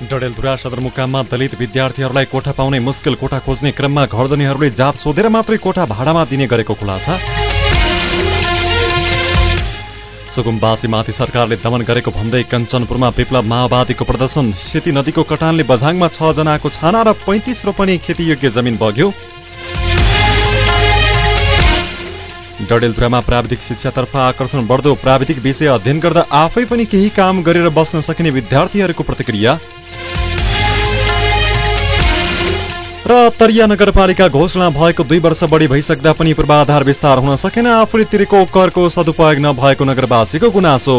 डडेलधुरा सदरमुकाममा दलित विद्यार्थीहरूलाई कोठा पाउने मुस्किल कोठा खोज्ने क्रममा घरधनीहरूले जात सोधेर मात्रै कोठा भाडामा दिने गरेको खुलासा। सुकुम्बासीमाथि सरकारले दमन गरेको भन्दै कञ्चनपुरमा विप्लव माओवादीको प्रदर्शन। सेती नदीको कटानले बझाङमा छ जनाको छाना र पैंतिस रोपनी खेतीयोग्य जमिन बग्यो। डडेलधुरामा प्राविधिक शिक्षातर्फ आकर्षण बढ्दो प्राविधिक विषय अध्ययन गर्दा आफै पनि केही काम गरेर बस्न सकिने विद्यार्थीहरूको प्रतिक्रिया। र तरिया नगरपालिका घोषणा भएको दुई वर्ष बढी भइसक्दा पनि पूर्वाधार विस्तार हुन सकेन। आफूले तिरेको करको सदुपयोग नभएको नगरवासीको गुनासो।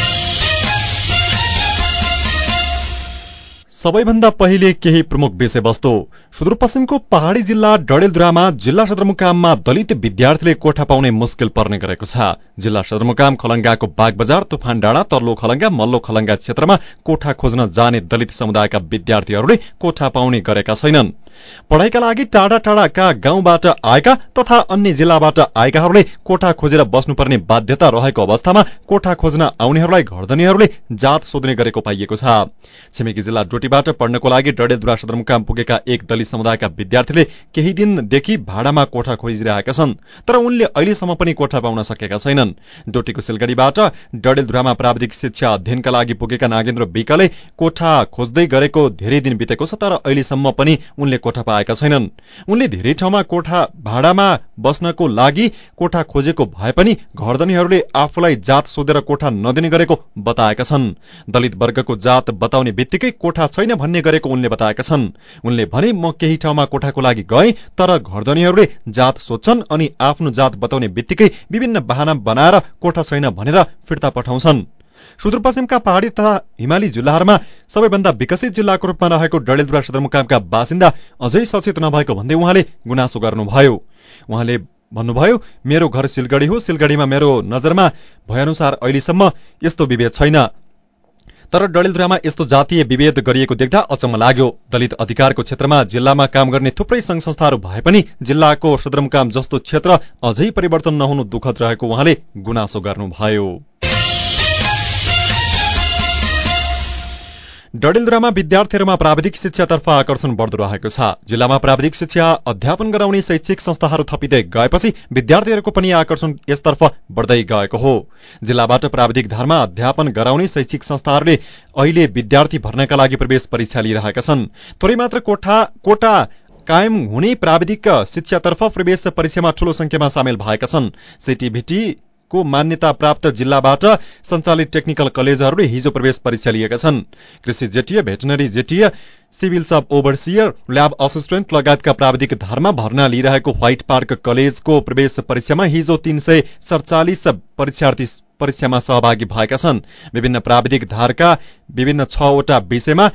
सबैभन्दा पहिले केही प्रमुख विषयवस्तु। सुदूरपश्चिमको पहाड़ी जिल्ला डडेलधुरामा जिल्ला सदरमुकाममा दलित विद्यार्थीले कोठा पाउने मुस्किल पर्ने गरेको छ। जिल्ला सदरमुकाम खलंगाको बागबजार तुफान डाँडा तल्लो खलंगा मल्लो खलंगा क्षेत्रमा कोठा खोज्न जाने दलित समुदायका विद्यार्थीहरूले कोठा पाउने गरेका छैनन्। पढ़ाइका लागि टाढा टाढाका गाउँबाट आएका तथा अन्य जिल्लाबाट आएकाहरूले कोठा खोजेर बस्नुपर्ने बाध्यता रहेको अवस्थामा कोठा खोज्न आउनेहरूलाई घरधनीहरूले जात सोध्ने गरेको पाइएको छ। छिमेकी जिल्ला डोटीबाट पढ्नको लागि डडेलधुरा सदरमुकाम पुगेका एक दलित समुदायका विद्यार्थीले केही दिनदेखि भाडामा कोठा खोजिरहेका छन् तर उनले अहिलेसम्म पनि कोठा पाउन सकेका छैनन्। डोटीको सिलगढ़ीबाट डडेलधुरामा प्राविधिक शिक्षा अध्ययनका लागि पुगेका नागेन्द्र विकले कोठा खोज्दै गरेको धेरै दिन बितेको छ तर अहिलेसम्म पनि उनले कोठा पाएका छैनन्। उनले धेरै ठाउँमा कोठा भाडामा बस्नको लागि कोठा खोजेको भए पनि घरधनीहरूले आफूलाई जात सोधेर कोठा नदिने गरेको बताएका छन्। दलित वर्गको जात बताउने बित्तिकै कोठा छैन भन्ने गरेको उनले बताएका छन्। उनले भने म केही ठाउँमा कोठाको लागि गए तर घरधनीहरूले जात सोध्छन् अनि आफ्नो जात बताउने बित्तिकै विभिन्न वाहना बनाएर कोठा छैन भनेर फिर्ता पठाउँछन्। सुदूरपश्चिमका पहाड़ी तथा हिमाली जिल्लाहरूमा सबैभन्दा विकसित जिल्लाको रूपमा रहेको डडेलधुरा सदरमुकामका बासिन्दा अझै सचेत नभएको भन्दै उहाँले गुनासो गर्नुभयो। उहाँले भन्नुभयो मेरो घर सिलगढ़ी हो। सिलगढ़ीमा मेरो नजरमा भएअनुसार अहिलेसम्म यस्तो विभेद छैन। तर डडेलधुरामा यस्तो जातीय विभेद गरिएको देख्दा अचम्म लाग्यो। दलित अधिकारको क्षेत्रमा जिल्लामा काम गर्ने थुप्रै संघ संस्थाहरू भए पनि जिल्लाको सदरमुकाम जस्तो क्षेत्र अझै परिवर्तन नहुनु दुःखद रहेको उहाँले गुनासो गर्नुभयो। डडेलधुरामा विद्यार्थीहरूमा प्राविधिक शिक्षातर्फ आकर्षण बढ्दो रहेको छ। जिल्लामा प्राविधिक शिक्षा अध्यापन गराउने शैक्षिक संस्थाहरू थपिँदै गएपछि विद्यार्थीहरूको पनि आकर्षण यसतर्फ बढ्दै गएको हो। जिल्लाबाट प्राविधिक धारमा अध्यापन गराउने शैक्षिक संस्थाहरूले अहिले विद्यार्थी भर्नका लागि प्रवेश परीक्षा लिइरहेका छन्। थोरै मात्र कोटा कायम हुने प्राविधिक शिक्षातर्फ प्रवेश परीक्षामा ठूलो संख्यामा सामेल भएका छन्। सिटिभिटी को मान्यता प्राप्त जिल्लाबाट सञ्चालित टेक्निकल कलेजहरूले हिजो प्रवेश परीक्षा लिएका छन्। कृषि जेटीय भेटनरी जेटीय सिभिल सब ओभरसियर ल्याब असिस्टेन्ट लगायतका प्राविधिक धारमा भर्ना लिइरहेको व्हाइट पार्क कलेजको प्रवेश परीक्षामा हिजो तीन सय सडचालिस परीक्षार्थी परीक्षामा सहभागी भएका छन्। विभिन्न प्राविधिक धारका विभिन्न छवटा विषयमा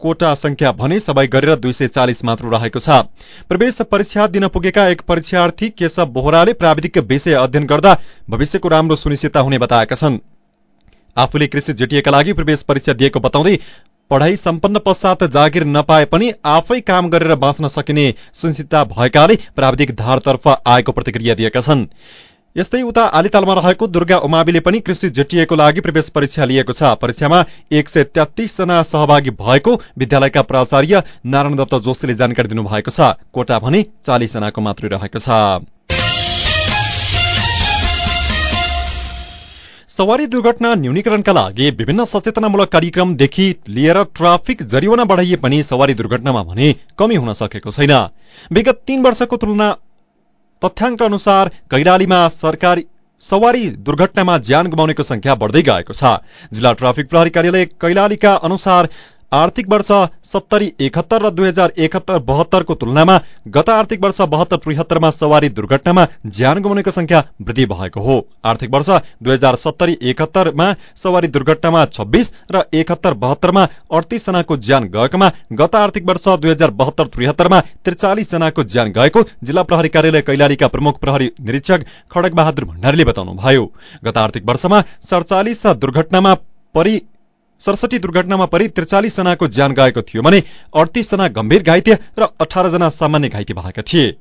कोटा संख्या भने सबै गरेर दुई सय चालिस मात्र रहेको छ। प्रवेश परीक्षा दिन पुगेका एक परीक्षार्थी केशव बोहराले प्राविधिक विषय अध्ययन गर्दा भविष्यको राम्रो सुनिश्चितता हुने बताएका छन्। आफूले कृषि जेटिएका लागि प्रवेश परीक्षा दिएको बताउँदै पढ़ाई सम्पन्न पश्चात जागिर नपाए पनि आफै काम गरेर बाँच्न सकिने सुनिश्चितता भएकाले प्राविधिक धारतर्फ आएको प्रतिक्रिया दिएका छन्। यस्तै उता आलितालमा रहेको दुर्गा उमाविले पनि कृषि जेटिएको लागि प्रवेश परीक्षा लिएको छ। परीक्षामा एक सय तेत्तीस जना सहभागी भएको विद्यालयका प्राचार्य नारायण दत्त जोशीले जानकारी दिनुभएको छ। कोटा भने चालिस जनाको मात्रै रहेको छ। सवारी दुर्घटना न्यूनीकरणका लागि विभिन्न सचेतनामूलक कार्यक्रमदेखि लिएर ट्राफिक जरिवाना बढाइए पनि सवारी दुर्घटनामा भने कमी हुन सकेको छैन। विगत तीन वर्षको तुलना तथ्याङ्क अनुसार कैलालीमा सरकारी सवारी दुर्घटनामा ज्यान गुमाउनेको संख्या बढ्दै गएको छ। जिल्ला ट्राफिक प्रहरी कार्यालय कैलालीका अनुसार आर्थिक वर्ष सत्तरी एकहत्तर र दुई हजार एकहत्तर बहत्तरको तुलनामा गत आर्थिक वर्ष बहत्तर त्रिहत्तरमा सवारी दुर्घटनामा ज्यान गुमाउनेको संख्या वृद्धि भएको हो। आर्थिक वर्ष दुई हजार सत्तरी एकहत्तरमा सवारी दुर्घटनामा छब्बीस र एकहत्तर बहत्तरमा अडतिस जनाको ज्यान गएकोमा गत आर्थिक वर्ष दुई हजार बहत्तर त्रिहत्तरमा त्रिचालिस जनाको ज्यान गएको जिल्ला प्रहरी कार्यालय कैलालीका प्रमुख प्रहरी निरीक्षक खडक बहादुर भण्डारीले बताउनुभयो। गत आर्थिक वर्षमा सडचालिस दुर्घटनामा परि सडसठी दुर्घटनामा परि त्रिचालिस जनाको ज्यान गएको थियो भने अडतिस जना गम्भीर घाइते र अठार जना सामान्य घाइते भएका थिए।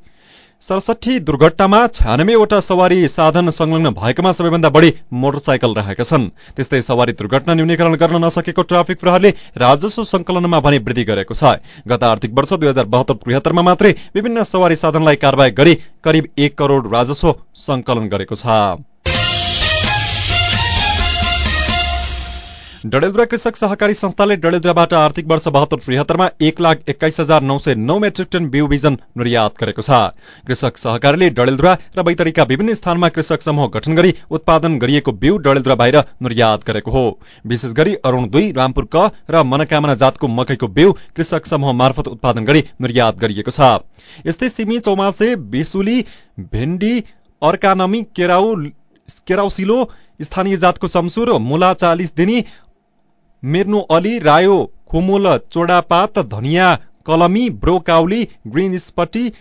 सडसठी दुर्घटनामा छ्यानब्बेवटा सवारी साधन संलग्न भएकोमा सबैभन्दा बढी मोटरसाइकल रहेका छन्। त्यस्तै सवारी दुर्घटना न्यूनीकरण गर्न नसकेको ट्राफिक प्रहरले राजस्व संकलनमा भने वृद्धि गरेको छ। गत आर्थिक वर्ष दुई हजार बहत्तर त्रिहत्तरमा मात्रै विभिन्न सवारी साधनलाई कारवाही गरी करिब एक करोड़ राजस्व संकलन गरेको छ। डडेलधुरा कृषक सहकारी संस्थाले डडेलधुराबाट आर्थिक वर्ष बहत्तर त्रिहत्तरमा एक लाख एक्काइस हजार नौ सय नौ मेट्रिक टन बिउ बिजन निर्यात गरेको छ। कृषक सहकारीले डडेलधुरा र बैतडीका विभिन्न स्थानमा कृषक समूह गठन गरी उत्पादन गरिएको बिउ डडेलधुरा बाहिर निर्यात गरेको हो। विशेष गरी अरूण दुई रामपुर क र मनकामना जातको मकैको बिउ कृषक समूह मार्फत उत्पादन गरी निर्यात गरिएको छ। यस्तै सिमी चौमासे बिसुली भेण्डी अर्कानमी केराउ केराउसिलो स्थानीय जातको चम्सुर मुला चालिस दिनी मेर्नु अली रायो खुमुल चोडापात धनिया कलमी ब्रोकाउली ग्रिन स्पटी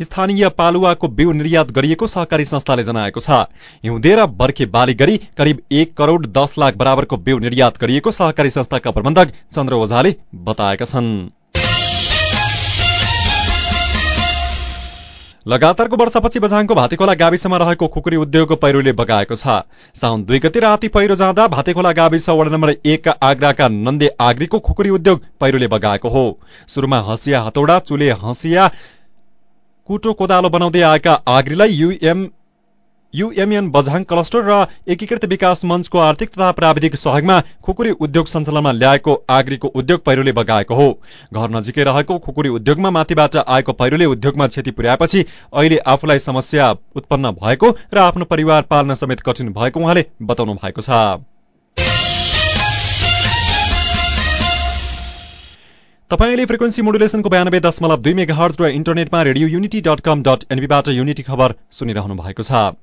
स्थानीय पालुवाको बिउ निर्यात गरिएको सहकारी संस्थाले जनाएको छ। हिउँदे र बर्खे बाली गरी करिब एक करोड़ दस लाख बराबरको बिउ निर्यात गरिएको सहकारी संस्थाका प्रबन्धक चन्द्र ओझाले बताएका छन्। लगातारको वर्षापछि बझाङको भातेखोला गाविसमा रहेको खुकुरी उद्योग पहिरोले बगाएको छ। साउन दुई गति राति पहिरो जाँदा भातेखोला गाविस वडा नम्बर एक आग्राका नन्दे आग्रीको खुकुरी उद्योग पहिरोले बगाएको हो। सुरुमा हँसिया हतौडा चुले हँसिया कुटो कोदालो बनाउँदै आएका आग्रीलाई युएम युएमएन बझाङ क्लस्टर र एकीकृत विकास मञ्चको आर्थिक तथा प्राविधिक सहयोगमा खुकुरी उद्योग सञ्चालनमा ल्याएको आग्रीको उद्योग पहिरोले बगाएको हो। घर नजिकै रहेको खुकुरी उद्योगमा माथिबाट आएको पहिरोले उद्योगमा क्षति पुर्याएपछि अहिले आफूलाई समस्या उत्पन्न भएको र आफ्नो परिवार पाल्न समेत कठिन भएको उहाँले बताउनु भएको छ। तपाईँले फ्रिक्वेन्सी मोडुलेसनको बयानब्बे दशमलव दुई मेगा हर्ज र इन्टरनेटमा radio unity dot com dot एनबीबाट unity खबर सुनिरहनु भएको छ।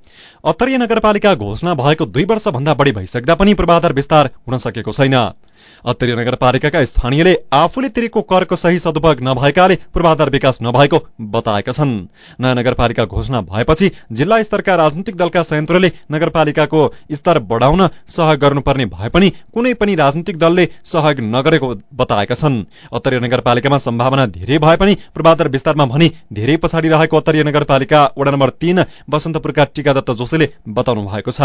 अत्तरीय नगरपालिका घोषणा भएको दुई वर्षभन्दा बढी भइसक्दा पनि पूर्वाधार विस्तार हुन सकेको छैन। अत्तरी नगरपालिकाका स्थानीयले आफूले तिरेको करको सही सदुपयोग नभएकाले पूर्वाधार विकास नभएको बताएका छन्। नयाँ नगरपालिका घोषणा भएपछि जिल्ला स्तरका राजनीतिक दलका संयन्त्रले नगरपालिकाको स्तर बढाउन सहयोग गर्नुपर्ने भए पनि कुनै पनि राजनीतिक दलले सहयोग नगरेको बताएका छन्। उत्तरीय नगरपालिकामा सम्भावना धेरै भए पनि पूर्वाधार विस्तारमा भनी धेरै पछाडि रहेको उत्तरीय नगरपालिका वडा नम्बर तीन बसन्तपुरका टीकादत्त जोशीले बताउनु भएको छ।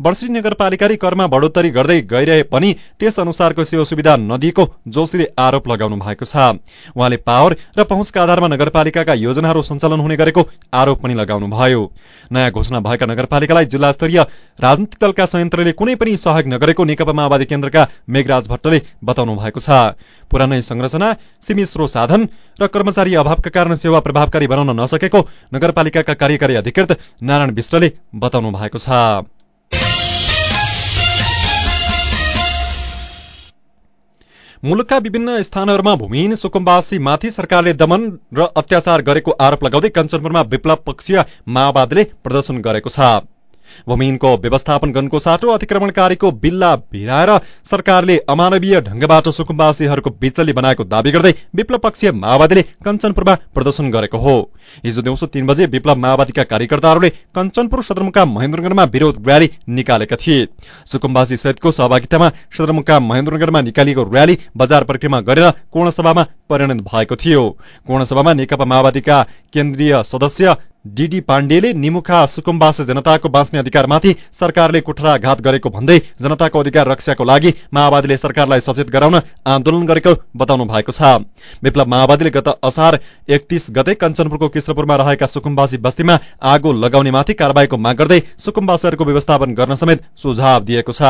वर्षी नगरपालिकाले करमा बढोत्तरी गर्दै गइरहे पनि त्यस अनुसारको सेवा सुविधा नदिएको जोशीले आरोप लगाउनु भएको छ। उहाँले पावर र पहुँचका आधारमा नगरपालिकाका योजनाहरू सञ्चालन हुने गरेको आरोप पनि लगाउनु भयो। नयाँ घोषणा भएका नगरपालिकालाई जिल्ला स्तरीय राजनीतिक दलका संयन्त्रले कुनै पनि सहयोग नगरेको नेकपा माओवादी केन्द्रका मेघराज भट्टले बताउनु भएको छ। पुरानै संरचना सीमित स्रोत साधन र कर्मचारी अभावका कारण सेवा प्रभावकारी बनाउन नसकेको नगरपालिकाका कार्यकारी अधिकृत नारायण विष्टले बताउनु भएको छ। मुलुकका विभिन्न स्थानहरूमा भूमिहीन सुकुम्बासी माथि सरकारले दमन र अत्याचार गरेको आरोप लगाउँदै कञ्चनपुरमा विप्लव पक्षीय माओवादीले प्रदर्शन गरेको छ। भूमिहीनको व्यवस्थापन गर्नुको साटो अतिक्रमणकारीको बिल्ला भिराएर सरकारले अमानवीय ढंगबाट सुकुम्बासीहरूको बिचल्ली बनाएको दावी गर्दै विप्लव पक्षीय माओवादीले कञ्चनपुरमा प्रदर्शन गरेको हो। हिजो दिउँसो तीन बजे विप्लव माओवादीका कार्यकर्ताहरूले कञ्चनपुर सदरमुकाम महेन्द्रनगरमा विरोध र्याली निकालेका थिए। सुकुम्बासी सहितको सहभागितामा सदरमुकाम महेन्द्रनगरमा निकालिएको र्याली बजार परिक्रमा गरेर कोणसभामा परिणत भएको थियो। कोणसभामा नेकपा माओवादीका केन्द्रीय सदस्य डीडी पाण्डेले निमुखा सुकुम्बास जनताको बाँच्ने अधिकारमाथि सरकारले कुठराघात गरेको भन्दै जनताको अधिकार रक्षाको लागि माओवादीले सरकारलाई सचेत गराउन आन्दोलन गरेको बताउनु भएको छ। विप्लव माओवादीले गत असार एकतीस गते कञ्चनपुरको कृष्णपुरमा रहेका सुकुम्बासी बस्तीमा आगो लगाउनेमाथि कारवाहीको माग गर्दै सुकुम्बासीहरूको व्यवस्थापन गर्न समेत सुझाव दिएको छ।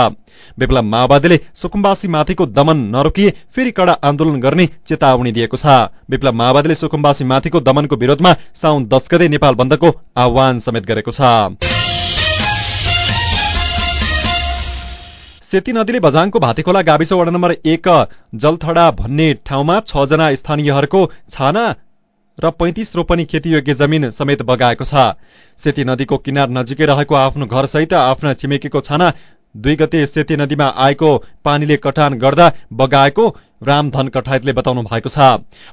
विप्लव माओवादीले सुकुम्बासी माथिको दमन नरोकिए फेरि कड़ा आन्दोलन गर्ने चेतावनी दिएको छ। विप्लव माओवादीले सुकुम्बासी माथिको दमनको विरोधमा साउन दस गते नेपाल बन्दको आह्वान समेत गरेको छ। सेती नदीले बझाङको भातेखोला गाविस वडा नम्बर एक जलथडा भन्ने ठाउँमा छजना स्थानीयहरूको छाना र पैंतिस रोपनी खेतीयोग्य जमिन समेत बगाएको छ। सेती नदीको किनार नजिकै रहेको आफ्नो घरसहित आफ्ना छिमेकीको छाना दुई गते सेती नदीमा आएको पानीले कटान गर्दा बगाएको रामधन कठायतले बताउनु भएको छ।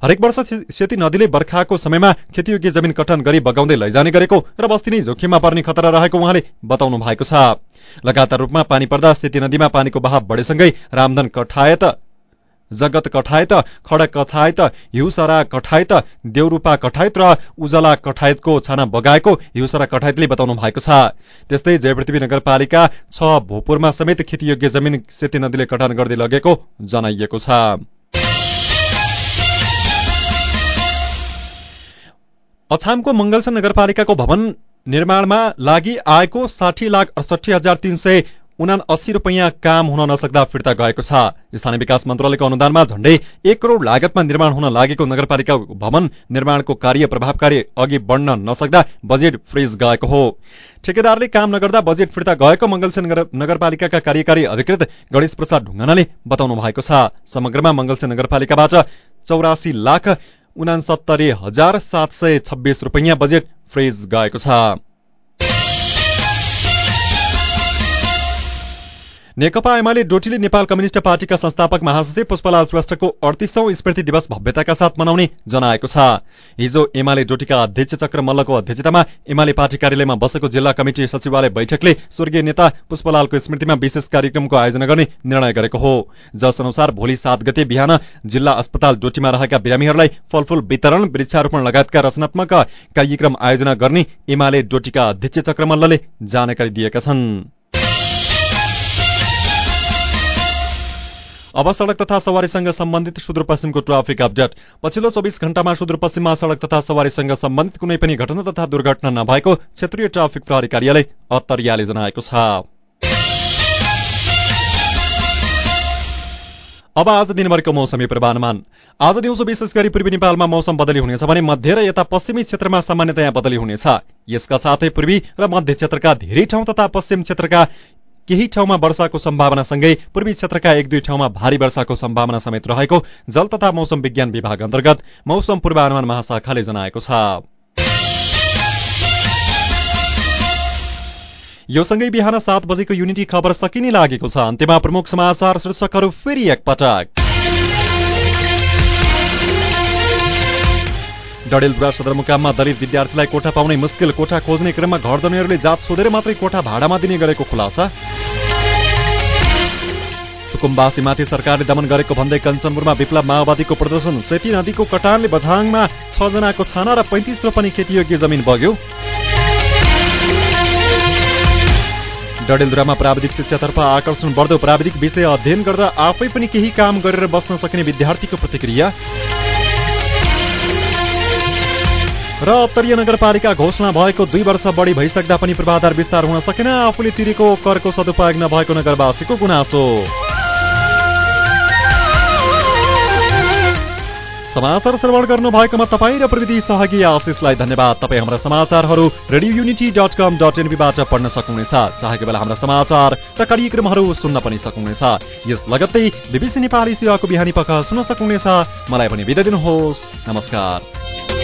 हरेक वर्ष सेती नदीले बर्खाको समयमा खेतीयोग्य जमिन कटान गरी बगाउँदै लैजाने गरेको र बस्ती नै जोखिममा पर्ने खतरा रहेको उहाँले बताउनु भएको छ। लगातार रूपमा पानी पर्दा सेती नदीमा पानीको बहाव बढेसँगै रामधन कठायत जगत कठायत खडक कठायत हिउसरा कठायत देउरूपा कठायत र उजला कठायतको छाना बगाएको हिउसरा कठायतले बताउनु भएको छ। त्यस्तै जयपृथ्वी नगरपालिका छ भोपुरमा समेत खेतीयोग्य जमिन सेती नदीले कटान गर्दै लगेको जनाइएको छ। अछामको मंगलसन नगरपालिकाको भवन निर्माणमा लागि आएको साठी लाख अडसठी हजार तीन सय उना अस्सी रूपियाँ काम हुन नसक्दा फिर्ता गएको छ। स्थानीय विकास मन्त्रालयको अनुदानमा झण्डै एक करोड़ लागतमा निर्माण हुन लागेको नगरपालिका भवन निर्माणको कार्य प्रभावकारी अघि बढ्न नसक्दा बजेट फ्रिज गएको हो। ठेकेदारले काम नगर्दा बजेट फिर्ता गएको मंगलसेन नगरपालिकाका कार्यकारी अधिकृत गणेश प्रसाद ढुङ्गानाले बताउनु भएको छ। समग्रमा मंगलसेन नगरपालिकाबाट चौरासी लाख उनासत्तरी हजार सात सय छब्बीस रूपियाँ बजेट फ्रिज गएको छ। नेकपा एमाले डोटीले नेपाल कम्युनिष्ट पार्टीका संस्थापक महासचिव पुष्पलाल श्रेष्ठको अडतिसौं स्मृति दिवस भव्यताका साथ मनाउने जनाएको छ। हिजो एमाले डोटीका अध्यक्ष चक्र मल्लको अध्यक्षतामा एमाले पार्टी कार्यालयमा बसेको जिल्ला कमिटी सचिवालय बैठकले स्वर्गीय नेता पुष्पलालको स्मृतिमा विशेष कार्यक्रमको आयोजना गर्ने निर्णय गरेको हो। जस अनुसार भोलि सात गते बिहान जिल्ला अस्पताल डोटीमा रहेका बिरामीहरूलाई फलफूल वितरण वृक्षारोपण लगायतका रचनात्मक कार्यक्रम आयोजना गर्ने एमाले डोटीका अध्यक्ष चक्र मल्लले जानकारी दिएका छन्। अब सड़क तथा सवारीसँग सम्बन्धित सुदूरपश्चिमको ट्राफिक अपडेट। पछिल्लो चौबिस घण्टामा सुदूरपश्चिममा सड़क तथा सवारीसँग सम्बन्धित कुनै पनि घटना तथा दुर्घटना नभएको क्षेत्रीय ट्राफिक प्रहरी कार्यालय अत्तरियाले जनाएको छ। अब आज दिनभरिको मौसमी पूर्वानुमान। आज दिउँसो विशेष गरी पूर्वी नेपालमा मौसम बदली हुनेछ भने मध्य र यता पश्चिमी क्षेत्रमा सामान्यतया बदली हुनेछ। यसका साथै पूर्वी र मध्य क्षेत्रका धेरै ठाउँ तथा पश्चिम क्षेत्रका केही ठाउँमा वर्षाको सम्भावनासँगै पूर्वी क्षेत्रका एक दुई ठाउँमा भारी वर्षाको सम्भावना समेत रहेको जल तथा मौसम विज्ञान विभाग अन्तर्गत मौसम पूर्वानुमान महाशाखाले जनाएको छ। यो सँगै बिहान सात बजेको युनिटी खबर सकिने लागेको छ। अन्त्यमा प्रमुख समाचार शीर्षकहरू फेरि एकपटक। डडेलधुरा सदरमुकाममा दलित विद्यार्थीलाई कोठा पाउने मुस्किल कोठा खोज्ने क्रममा घर धनीहरूले जात सोधेर मात्रै कोठा भाडामा दिने गरेको खुलासा। सुकुम्बासीमाथि सरकारले दमन गरेको भन्दै कञ्चनपुरमा विप्लव माओवादीको प्रदर्शन। सेती नदीको कटानले बझाङमा छ जनाको छाना र पैंतिस रोपनी खेतीयोग्य जमिन बग्यो। डडेलधुरामा प्राविधिक शिक्षातर्फ आकर्षण बढ्दो प्राविधिक विषय अध्ययन गर्दा आफै पनि केही काम गरेर बस्न सक्ने विद्यार्थीको प्रतिक्रिया। र अत्तरीय नगरपालिका घोषणा भएको दुई वर्ष बढी भइसक्दा पनि पूर्वाधार विस्तार हुन सकेन। आफूले तिरेको करको सदुपयोग नभएको नगरवासीको गुनासो। समाचार श्रवण गर्नु भएकोमा तपाईँ र प्रविधि सहयोगी आशिषलाई धन्यवाद। तपाईँ हाम्रा समाचारहरू radio unity dot com dot एनपीबाट पढ्न सक्नुहुनेछ। चाहेको बेला हाम्रा समाचार र कार्यक्रमहरू सुन्न पनि सक्नुहुनेछ। यस लगत्तै बिबिसी नेपाली सेवाको बिहानी पख सुन्न सक्नुहुनेछ। मलाई पनि बिदा दिनुहोस्। नमस्कार।